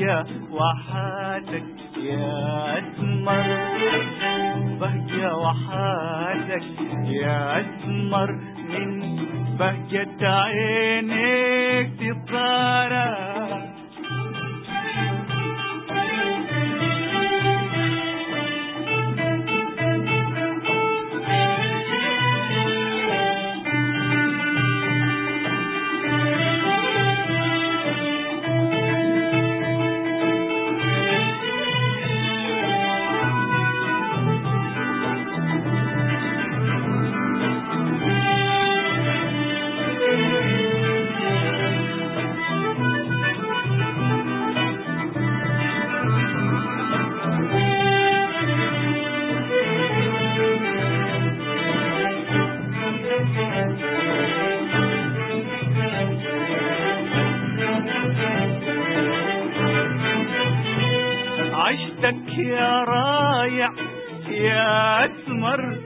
البهجة وحاتك يا أسمر. بهجة وحاتك يا أسمر. من بهجة عينيك تطارى يا رايع يا أسمر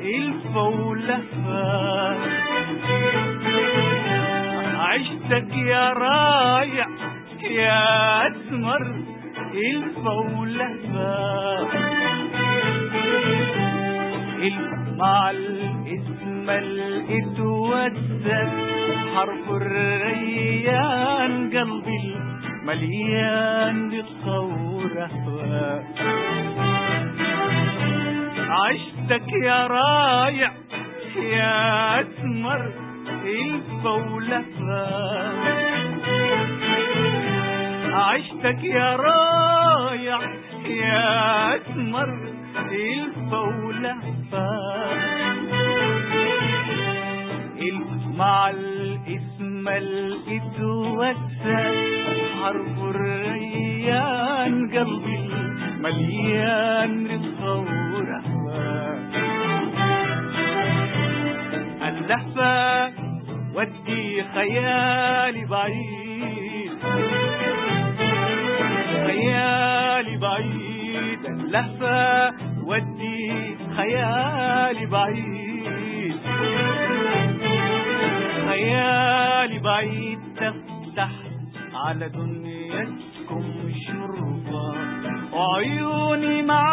الفولفة عشتك يا رايع يا أسمر الفولفة مع الاسم الإتوسد حرف الريان قلبي مليان بالثورة عشتك يا رايع يا أسمر الفولفة عشتك يا رايع يا أسمر الفولفة مع الاسم الاتوسد حرف الريان قلبي مليان بالثورة اللهفة ودي خيالي بعيد. خيالي بعيد. اللهفة ودي خيالي بعيد. خيالي بعيد. على دنيتكم شربة وعيوني مع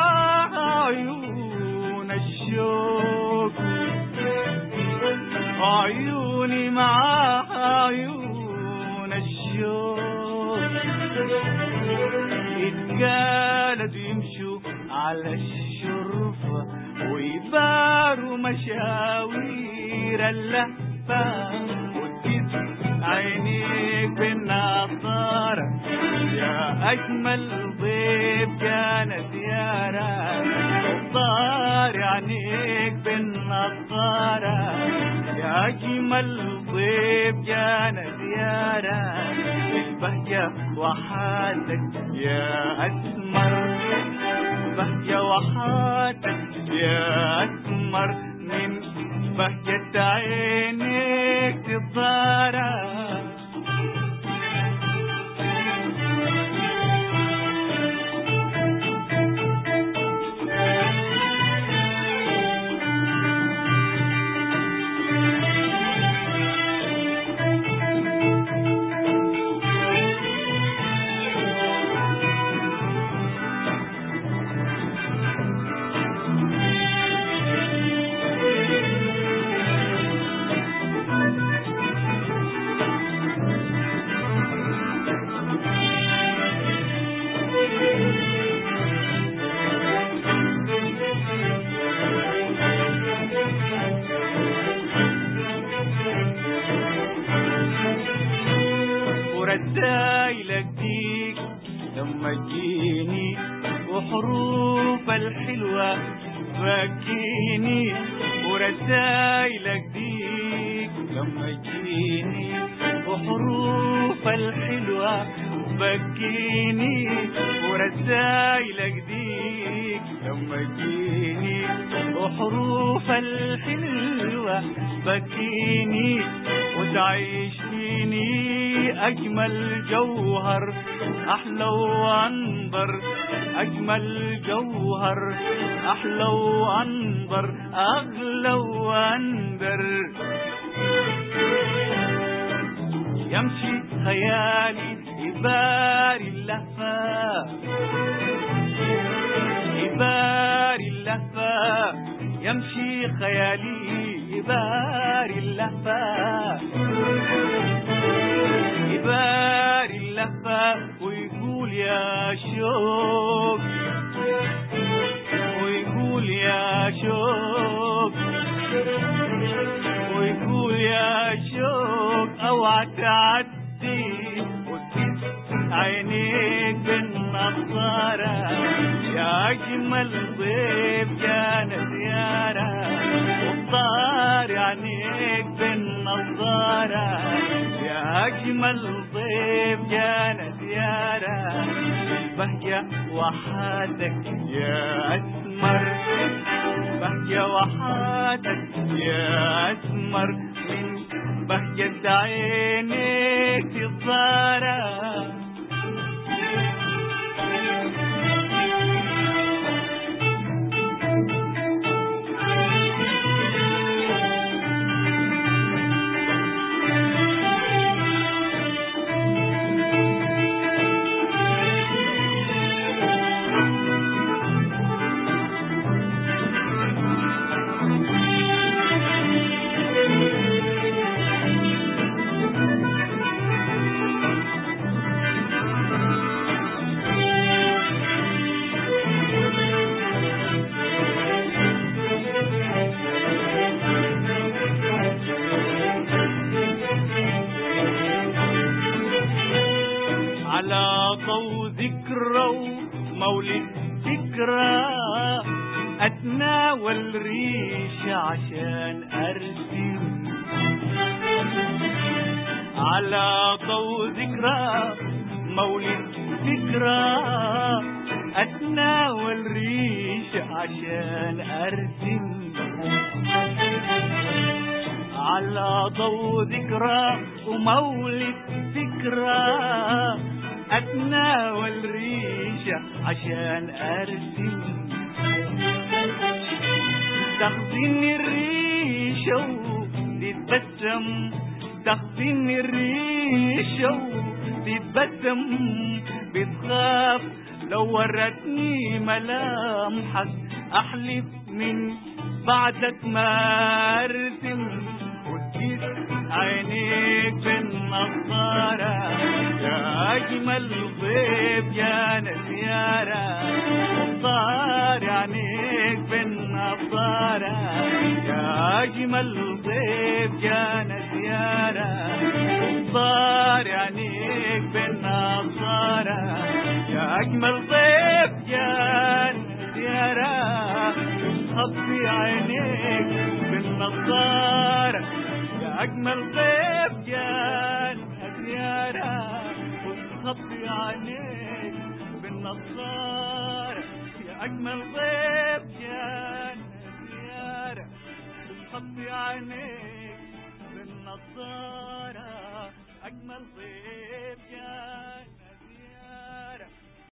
عيون الشوق عيوني مع عيون الشوق يتقالدوا يمشوا على الشرفة ويباروا مشاوير اللهفة. وتجيب بالنظارة يا أجمل ضيف كان زيارة طار عينيك بالنظارة. يا أجمل ضيف كان زيارة البهجة وحاتك يا أسمر بهجة وحاتك يا أسمر من بهجة فكيني ورسايلك ديك. لما تجيني وحروف الحلوة بكيني ورسايلك ديك. لما تجيني وحروف الحلوة بكيني وتعيش فيني أجمل جوهر أحلى وأنظر. أجمل جوهر أحلى وأنظر أغلى وأندر. يمشي خيالي يباري اللهفة. يباري اللهفة. يمشي خيالي يباري اللهفة. يباري اللهفة. يا شوق ويقول يا شوق ويقول يا شوق أوعى تعدي. عينيك بالنظارة. يا أجمل ضيف جانا عينيك بالنظارة. يا أجمل ضيف جانا زيارة البهجة وحاتك يا أسمر. بهجة وحاتك يا أسمر. من بهجة عينيك الزارة ومولد ذكرى أتناول ريش عشان أرسم. على ضوء ذكرى مولد ذكرى أتناول ريش عشان أرسم. على ضوء ذكرى ومولد ذكرى عشان أرسم تاخذيني الريشة وتتبسم. تاخذيني الريشة وتتبسم. بتخاف لو ورتني ملامحك أحلف من بعدك ما أرسم وتجيب عينيك بالنظارة يا أجمل ضيف جانا زيارة مختار عينيك بالنظارة. يا أجمل ضيف جانا زيارة مختار عينيك بالنظارة. يا أجمل ضيف جانا زيارة خطي عينيك بالنظارة. يا أجمل ضيف. أجمل ضيف يا زيارة خطي عينيك بالنظارة. أجمل ضيف